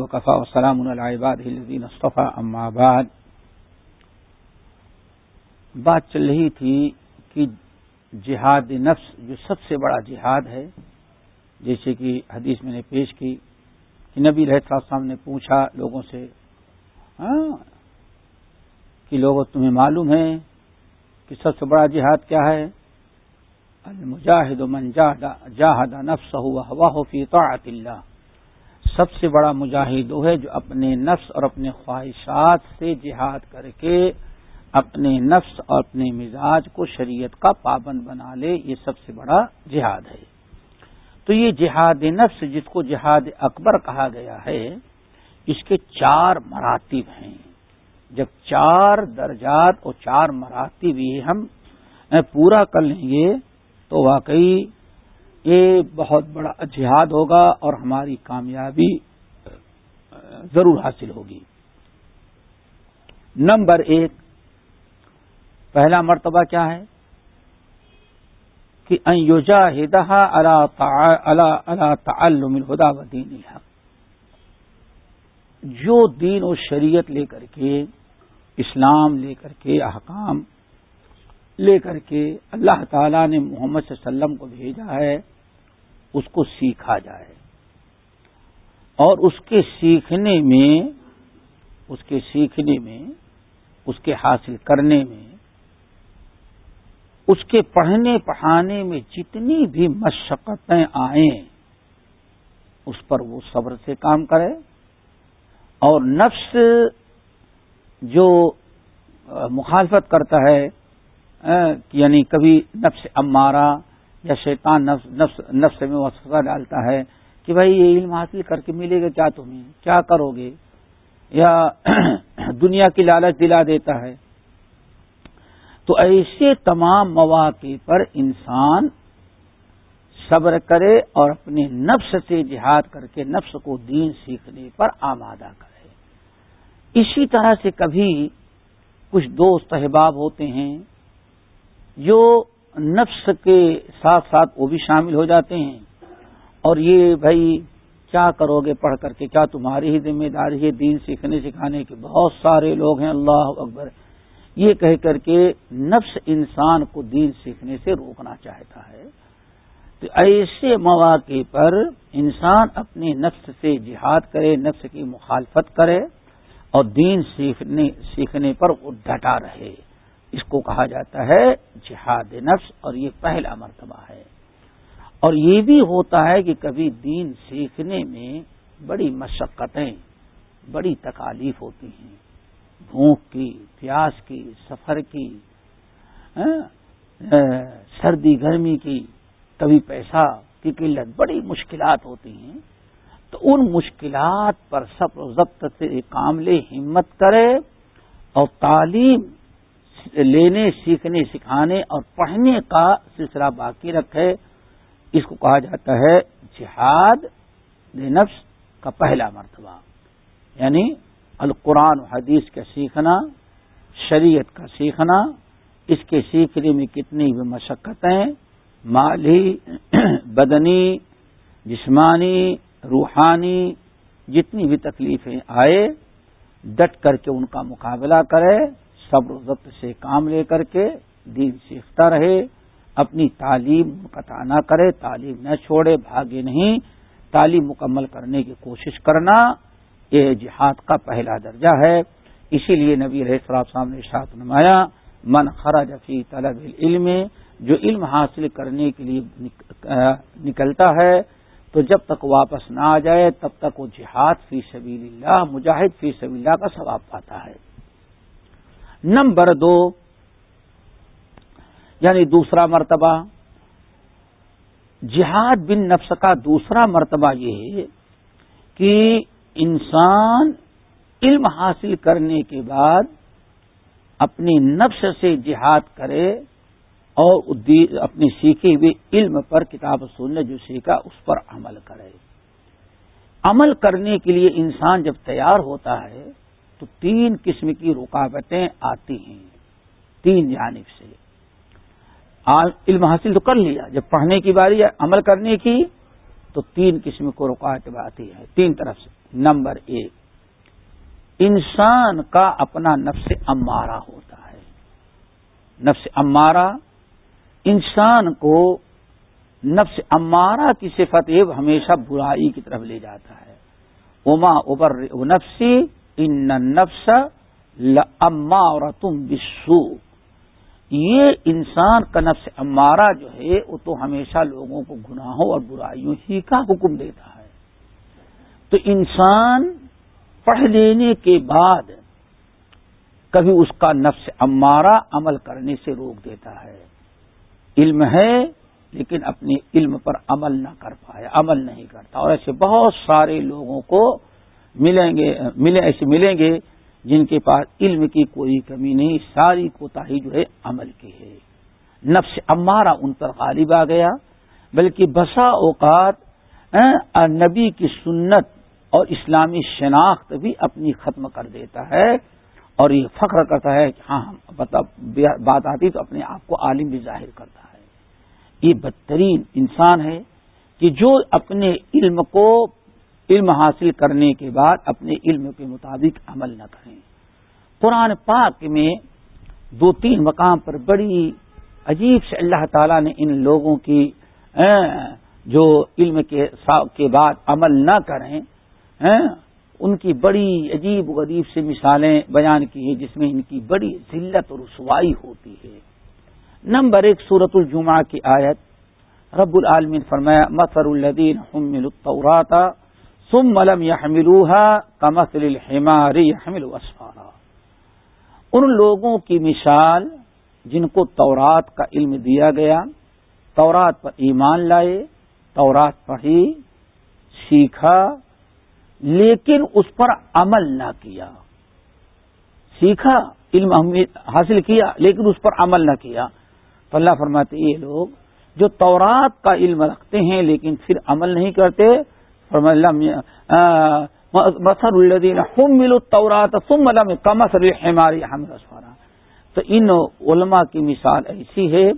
وقفا وسلام العباد الدین اصطفیٰ اما بعد، بات چل رہی تھی کہ جہاد نفس جو سب سے بڑا جہاد ہے، جیسے کہ حدیث میں نے پیش کی کہ نبی رہت صاحب نے پوچھا لوگوں سے ہاں، کہ لوگوں تمہیں معلوم ہے کہ سب سے بڑا جہاد کیا ہے؟ المجاہد من جاہد نفس ہوا فی طاعت اللہ. سب سے بڑا مجاہد وہ ہے جو اپنے نفس اور اپنے خواہشات سے جہاد کر کے اپنے نفس اور اپنے مزاج کو شریعت کا پابند بنا لے، یہ سب سے بڑا جہاد ہے۔ تو یہ جہاد نفس جس کو جہاد اکبر کہا گیا ہے، اس کے چار مراتب ہیں۔ جب چار درجات اور چار مراتب یہ ہم پورا کر لیں گے تو واقعی یہ بہت بڑا جہاد ہوگا اور ہماری کامیابی ضرور حاصل ہوگی۔ نمبر ایک، پہلا مرتبہ کیا ہے؟ کہ انجا ہدا اللہ تعلم الہدا و دین الحق جو دین و شریعت لے کر کے، اسلام لے کر کے، احکام لے کر کے اللہ تعالی نے محمد صلی اللہ علیہ وسلم کو بھیجا ہے، اس کو سیکھا جائے۔ اور اس کے سیکھنے میں، اس کے سیکھنے میں، اس کے حاصل کرنے میں، اس کے پڑھنے پڑھانے میں جتنی بھی مشقتیں آئیں، اس پر وہ صبر سے کام کرے۔ اور نفس جو مخالفت کرتا ہے یعنی کبھی نفس امارہ یا شیطان نفس نفس نفس میں وسوسہ ڈالتا ہے کہ بھائی یہ علم حاصل کر کے ملے گا، کیا تمہیں؟ کیا کرو گے؟ یا دنیا کی لالچ دلا دیتا ہے۔ تو ایسے تمام مواقع پر انسان صبر کرے اور اپنے نفس سے جہاد کر کے نفس کو دین سیکھنے پر آمادہ کرے۔ اسی طرح سے کبھی کچھ دوست احباب ہوتے ہیں جو نفس کے ساتھ ساتھ وہ بھی شامل ہو جاتے ہیں اور یہ بھائی کیا کرو گے پڑھ کر کے؟ کیا تمہاری ہی ذمہ داری ہے دین سیکھنے سکھانے کے؟ بہت سارے لوگ ہیں، اللہ اکبر۔ یہ کہہ کر کے نفس انسان کو دین سیکھنے سے روکنا چاہتا ہے۔ تو ایسے مواقع پر انسان اپنے نفس سے جہاد کرے، نفس کی مخالفت کرے اور دین سیکھنے سیکھنے پر وہ ڈٹا رہے۔ اس کو کہا جاتا ہے جہاد نفس اور یہ پہلا مرتبہ ہے۔ اور یہ بھی ہوتا ہے کہ کبھی دین سیکھنے میں بڑی مشقتیں، بڑی تکالیف ہوتی ہیں۔ بھوک کی، پیاس کی، سفر کی ہاں، سردی، گرمی کی، کبھی پیسہ کی قلت، بڑی مشکلات ہوتی ہیں۔ تو ان مشکلات پر سب ضبط سے کام لے ہمت کرے اور تعلیم لینے، سیکھنے، سکھانے اور پڑھنے کا سلسلہ باقی رکھے۔ اس کو کہا جاتا ہے جہاد نفس کا پہلا مرتبہ۔ یعنی القرآن و حدیث کا سیکھنا، شریعت کا سیکھنا، اس کے سیکھنے میں کتنی بھی مشقتیں، مالی، بدنی، جسمانی، روحانی، جتنی بھی تکلیفیں آئے، ڈٹ کر کے ان کا مقابلہ کرے۔ صبر و ضبط سے کام لے کر کے دین سیکھتا رہے، اپنی تعلیم قطع نہ کرے، تعلیم نہ چھوڑے، بھاگے نہیں، تعلیم مکمل کرنے کی کوشش کرنا یہ جہاد کا پہلا درجہ ہے۔ اسی لیے نبی رہ صاحب سامنے شاط نمایا من خرج فی طلب علم جو علم حاصل کرنے کے لیے نکلتا ہے، تو جب تک واپس نہ آ جائے، تب تک وہ جہاد فی سبیل اللہ، مجاہد فی سبیل اللہ کا ثواب پاتا ہے۔ نمبر دو یعنی دوسرا مرتبہ، جہاد بن نفس کا دوسرا مرتبہ یہ ہے کہ انسان علم حاصل کرنے کے بعد اپنی نفس سے جہاد کرے اور اپنے سیکھے ہوئے علم پر کتاب سننے جو سیکھا اس پر عمل کرے۔ عمل کرنے کے لیے انسان جب تیار ہوتا ہے تو تین قسم کی رکاوٹیں آتی ہیں، تین جانب سے۔ علم حاصل تو کر لیا، جب پڑھنے کی باری عمل کرنے کی، تو تین قسم کو رکاوٹ آتی ہے تین طرف سے۔ نمبر ایک، انسان کا اپنا نفس امارہ ہوتا ہے۔ نفس امارہ، انسان کو نفس امارہ کی صفت یہ ہمیشہ برائی کی طرف لے جاتا ہے۔ اما ابر نفسی ان نفس اما اور تم بسو یہ انسان کا نفس امارہ جو ہے، وہ تو ہمیشہ لوگوں کو گناہوں اور برائیوں ہی کا حکم دیتا ہے۔ تو انسان پڑھ لینے کے بعد کبھی اس کا نفس امارہ عمل کرنے سے روک دیتا ہے۔ علم ہے، لیکن اپنے علم پر عمل نہ کر پائے عمل نہیں کرتا۔ اور ایسے بہت سارے لوگوں کو ملیں گے ملے ایسے ملیں گے جن کے پاس علم کی کوئی کمی نہیں، ساری کوتا جو ہے عمل کی ہے۔ نفس امارہ ان پر غالب آ گیا، بلکہ بسا اوقات نبی کی سنت اور اسلامی شناخت بھی اپنی ختم کر دیتا ہے۔ اور یہ فخر کرتا ہے کہ ہاں مطلب بات آتی تو اپنے آپ کو عالم بھی ظاہر کرتا ہے۔ یہ بدترین انسان ہے کہ جو اپنے علم کو علم حاصل کرنے کے بعد اپنے علم کے مطابق عمل نہ کریں۔ قرآن پاک میں دو تین مقام پر بڑی عجیب سے اللہ تعالیٰ نے ان لوگوں کی جو علم کے بعد عمل نہ کریں ان کی بڑی عجیب و غریب سے مثالیں بیان کی ہیں، جس میں ان کی بڑی ذلت اور رسوائی ہوتی ہے۔ نمبر ایک سورت الجمعہ کی آیت۔ رب العالمین فرمایا مصر الدین حمل الطوراتا سم ملم یا حملوحا الحمار حمل وسفارا ان لوگوں کی مثال جن کو تورات کا علم دیا گیا، تورات پر ایمان لائے، تورات پڑھی، سیکھا، لیکن اس پر عمل نہ کیا۔ سیکھا، علم حاصل کیا، لیکن اس پر عمل نہ کیا۔ تو اللہ فرماتے یہ لوگ جو تورات کا علم رکھتے ہیں، لیکن پھر عمل نہیں کرتے مسر الدین ہم ملو تورات تو ان علماء کی مثال ایسی ہے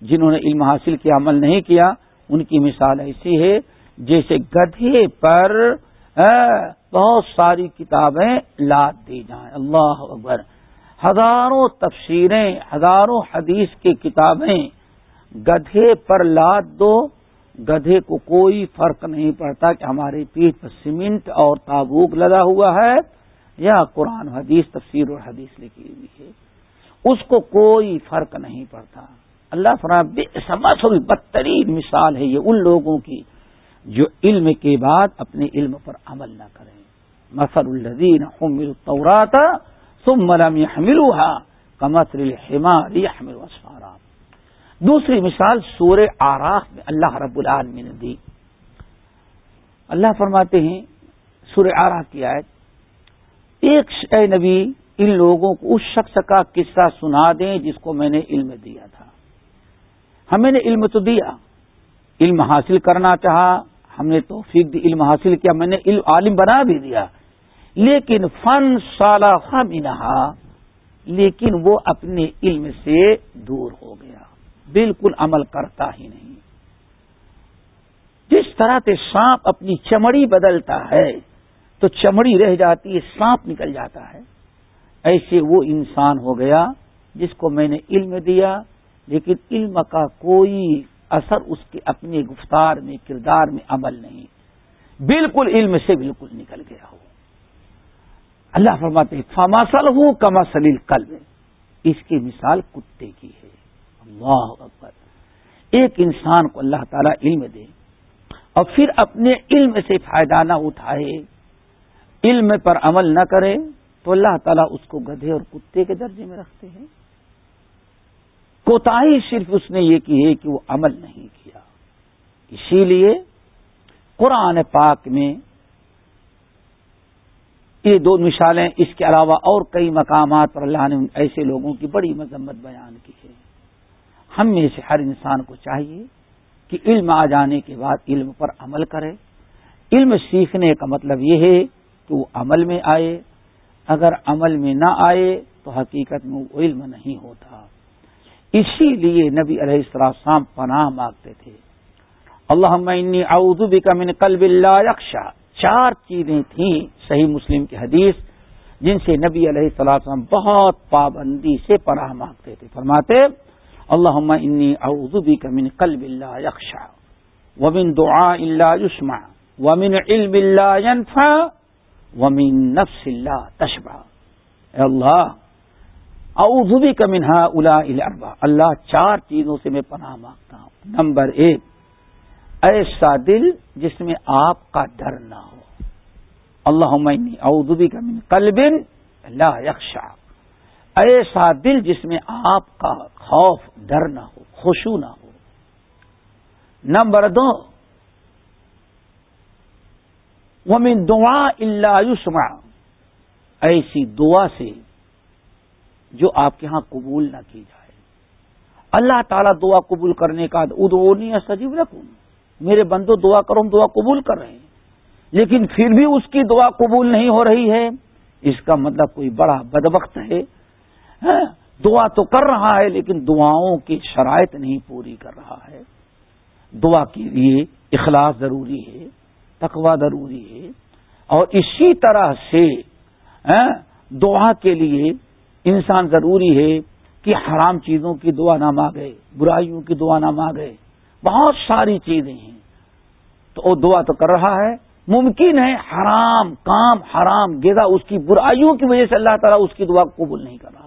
جنہوں نے علم حاصل کیا، عمل نہیں کیا، ان کی مثال ایسی ہے جیسے گدھے پر بہت ساری کتابیں لاد دی جائیں۔ اللہ اکبر۔ ہزاروں تفسیریں، ہزاروں حدیث کی کتابیں گدھے پر لاد دو گدھے کو کوئی فرق نہیں پڑتا کہ ہماری پیٹ پر سیمنٹ اور تابوک لگا ہوا ہے یا قرآن حدیث، تفسیر اور حدیث لکھی ہوئی ہے۔ اس کو کوئی فرق نہیں پڑتا۔ اللہ فرام سماس بدترین مثال ہے یہ ان لوگوں کی جو علم کے بعد اپنے علم پر عمل نہ کریں۔ مسر الدین حمل توراتا سم ملم حملوہا کمسر الحمار حمل دوسری مثال سور آراف میں اللہ رب العالمین نے دی۔ اللہ فرماتے ہیں سور آراف کی آیت، ایک اے نبی، ان لوگوں کو اس شخص کا قصہ سنا دیں جس کو میں نے علم دیا تھا۔ ہمیں نے علم تو دیا، علم حاصل کرنا چاہا، ہم نے توفیق دی، علم حاصل کیا، میں نے علم عالم بنا بھی دیا۔ لیکن فن سالہ خامنہا لیکن وہ اپنے علم سے دور ہو گیا۔ بالکل عمل کرتا ہی نہیں۔ جس طرح سے سانپ اپنی چمڑی بدلتا ہے، تو چمڑی رہ جاتی ہے، سانپ نکل جاتا ہے۔ ایسے وہ انسان ہو گیا جس کو میں نے علم دیا، لیکن علم کا کوئی اثر اس کے اپنے گفتار میں، کردار میں عمل نہیں۔ بالکل علم سے بالکل نکل گیا ہو۔ اللہ فرماتے فماسل ہوں کما سلیل قلب اس کی مثال کتے کی ہے۔ اللہ اکبر۔ ایک انسان کو اللہ تعالیٰ علم دے اور پھر اپنے علم سے فائدہ نہ اٹھائے، علم پر عمل نہ کرے، تو اللہ تعالیٰ اس کو گدھے اور کتے کے درجے میں رکھتے ہیں۔ کوتا صرف اس نے یہ کی ہے کہ وہ عمل نہیں کیا۔ اسی لیے قرآن پاک میں یہ دو مثالیں، اس کے علاوہ اور کئی مقامات پر اللہ نے ایسے لوگوں کی بڑی مذمت بیان کی ہے۔ ہم میں سے ہر انسان کو چاہیے کہ علم آ جانے کے بعد علم پر عمل کرے۔ علم سیکھنے کا مطلب یہ ہے کہ وہ عمل میں آئے۔ اگر عمل میں نہ آئے تو حقیقت میں وہ علم نہیں ہوتا۔ اسی لیے نبی علیہ السلام پناہ مانگتے تھے۔ اللہ اعوذ بک من قلب اللہ یکشا چار چیزیں تھیں صحیح مسلم کی حدیث جن سے نبی علیہ السلام بہت پابندی سے پناہ مانگتے تھے۔ فرماتے اللہ انی اعوذ بک من قلب اللہ یکشا ومن دعا اللہ یسما ومن علم اللہ ينفع ومن نفس اللہ تشبہ اے اللہ اعوذ بک منہا الا الاربع اللہ، چار چیزوں سے میں پناہ مانگتا ہوں. نمبر ایک، ایسا دل جس میں آپ کا ڈر نہ ہو. اللہ اعوذ کا من قلب لا یکشا ایسا دل جس میں آپ کا خوف ڈر نہ ہو خوشو نہ ہو۔ نمبر دو، ومن دعا اللہ یسما ایسی دعا سے جو آپ کے ہاں قبول نہ کی جائے۔ اللہ تعالیٰ دعا قبول کرنے کا ادونی سجیو رکھوں میرے بندو، دعا کرو، ہم دعا قبول کر رہے ہیں۔ لیکن پھر بھی اس کی دعا قبول نہیں ہو رہی ہے۔ اس کا مطلب کوئی بڑا بدبخت ہے۔ دعا تو کر رہا ہے لیکن دعاؤں کی شرائط نہیں پوری کر رہا ہے۔ دعا کے لیے اخلاص ضروری ہے تقوا ضروری ہے۔ اور اسی طرح سے دعا کے لیے انسان ضروری ہے کہ حرام چیزوں کی دعا نہ مانگے، برائیوں کی دعا نہ مانگے۔ بہت ساری چیزیں ہیں۔ تو وہ دعا تو کر رہا ہے۔ ممکن ہے حرام، کام حرام گیزا اس کی برائیوں کی وجہ سے اللہ تعالیٰ اس کی دعا قبول نہیں کر رہا۔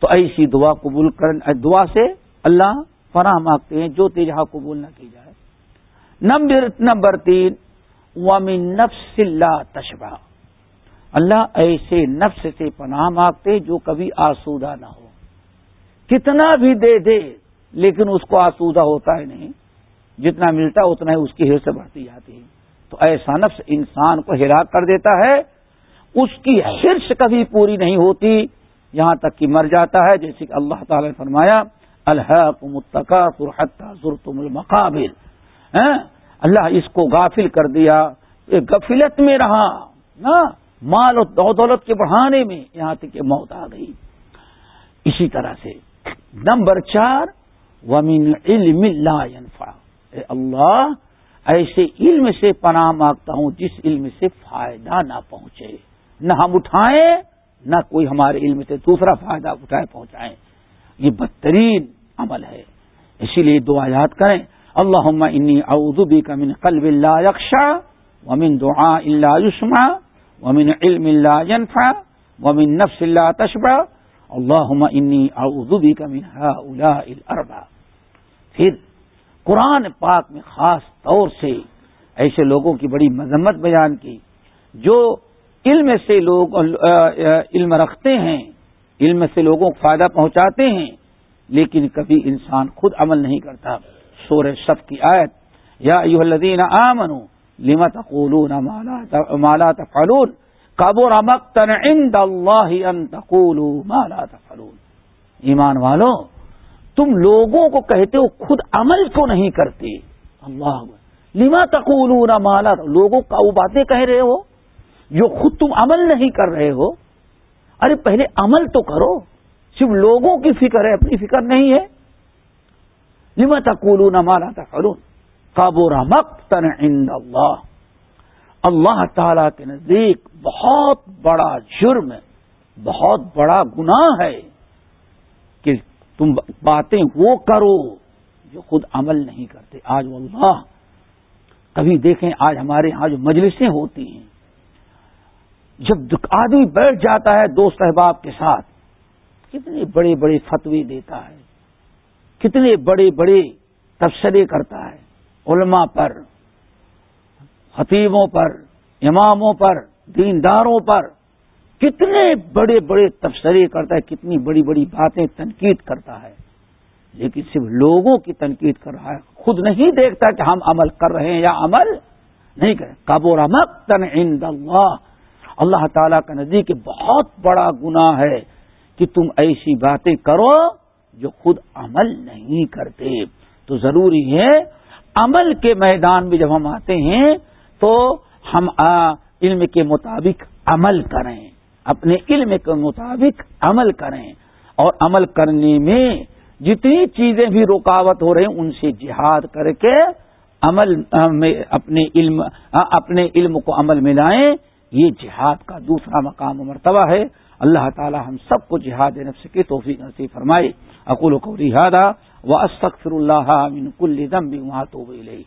تو ایسی دعا قبول کر دعا سے اللہ فراہ مانگتے ہیں، جو تیجہ قبول نہ کی جائے۔ نمبر نمبر تین وامن نفس اللہ تشبہ اللہ ایسے نفس سے پناہ مانگتے جو کبھی آسودہ نہ ہو۔ کتنا بھی دے دے، لیکن اس کو آسودہ ہوتا ہے نہیں۔ جتنا ملتا اتنا ہی اس کی حرص بڑھتی جاتی ہے۔ تو ایسا نفس انسان کو ہلاک کر دیتا ہے۔ اس کی حرص کبھی پوری نہیں ہوتی۔ یہاں تک کہ مر جاتا ہے جیسے کہ اللہ تعالی نے فرمایا الحق متقا المقابل اللہ اس کو غافل کر دیا غفلت میں رہا مال و دولت کے بڑھانے میں یہاں تک کہ موت آ گئی۔ اسی طرح سے نمبر چار، ومن علم لا ينفع۔ اے اللہ، ایسے علم سے پناہ مانگتا ہوں جس علم سے فائدہ نہ پہنچے۔ نہ ہم اٹھائیں نہ کوئی ہمارے علم سے دوسرا فائدہ اٹھائے پہنچائیں یہ بدترین عمل ہے۔ اسی لیے دعا یاد کریں اللہ انی اعوذ بک من قلب اللہ یکشا ومن دعا اللہ یسما ومن علم اللہ ينفع ومن نفس اللہ تشبہ اللہ انی اعوذ بک من هؤلاء الاربع۔ پھر قرآن پاک میں خاص طور سے ایسے لوگوں کی بڑی مذمت بیان کی، جو علم سے لوگ علم رکھتے ہیں، علم سے لوگوں کو فائدہ پہنچاتے ہیں، لیکن کبھی انسان خود عمل نہیں کرتا۔ سور شف کی آیت، یا الذین آمنوا لما تقولون مالا تفعلون؟ قبر مقتن عند اللہ ان تقولوا ما لا تفعلون۔ ایمان والوں تم لوگوں کو کہتے ہو خود عمل کو نہیں کرتے؟ اللہ لما تقولون مالا لوگوں کا وہ باتیں کہہ رہے ہو؟ جو خود تم عمل نہیں کر رہے ہو، ارے پہلے عمل تو کرو، صرف لوگوں کی فکر ہے، اپنی فکر نہیں ہے۔ لما تقولون مالا تفعلون؟ قبر مقتن عند اللہ اللہ تعالی کے نزدیک بہت بڑا جرم بہت بڑا گناہ ہے کہ تم باتیں وہ کرو جو خود عمل نہیں کرتے۔ آج واللہ، کبھی دیکھیں، آج ہمارے ہاں جو مجلسیں ہوتی ہیں جب آدمی بیٹھ جاتا ہے دوست احباب کے ساتھ کتنے بڑے بڑے فتوی دیتا ہے کتنے بڑے بڑے تبصرے کرتا ہے، علماء پر خطیبوں پر، اماموں پر، دینداروں پر، کتنے بڑے بڑے تبصرے کرتا ہے، کتنی بڑی بڑی باتیں تنقید کرتا ہے۔ لیکن صرف لوگوں کی تنقید کر رہا ہے، خود نہیں دیکھتا کہ ہم عمل کر رہے ہیں یا عمل نہیں کریں کابو رمک تن عند اللہ اللہ تعالیٰ کا نزدیک بہت بڑا گناہ ہے کہ تم ایسی باتیں کرو جو خود عمل نہیں کرتے۔ تو ضروری ہے عمل کے میدان میں جب ہم آتے ہیں تو ہم علم کے مطابق عمل کریں۔ اپنے علم کے مطابق عمل کریں۔ اور عمل کرنے میں جتنی چیزیں بھی رکاوٹ ہو رہی ہیں، ان سے جہاد کر کے عمل میں اپنے علم اپنے علم کو عمل میں لائیں۔ یہ جہاد کا دوسرا مقام و مرتبہ ہے۔ اللہ تعالی ہم سب کو جہاد نفس کی توفیق نصیب فرمائے۔ اقول و قوری ہادہ و استغفر اللہ من کل ذنب واتوب الیہ۔